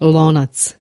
walnuts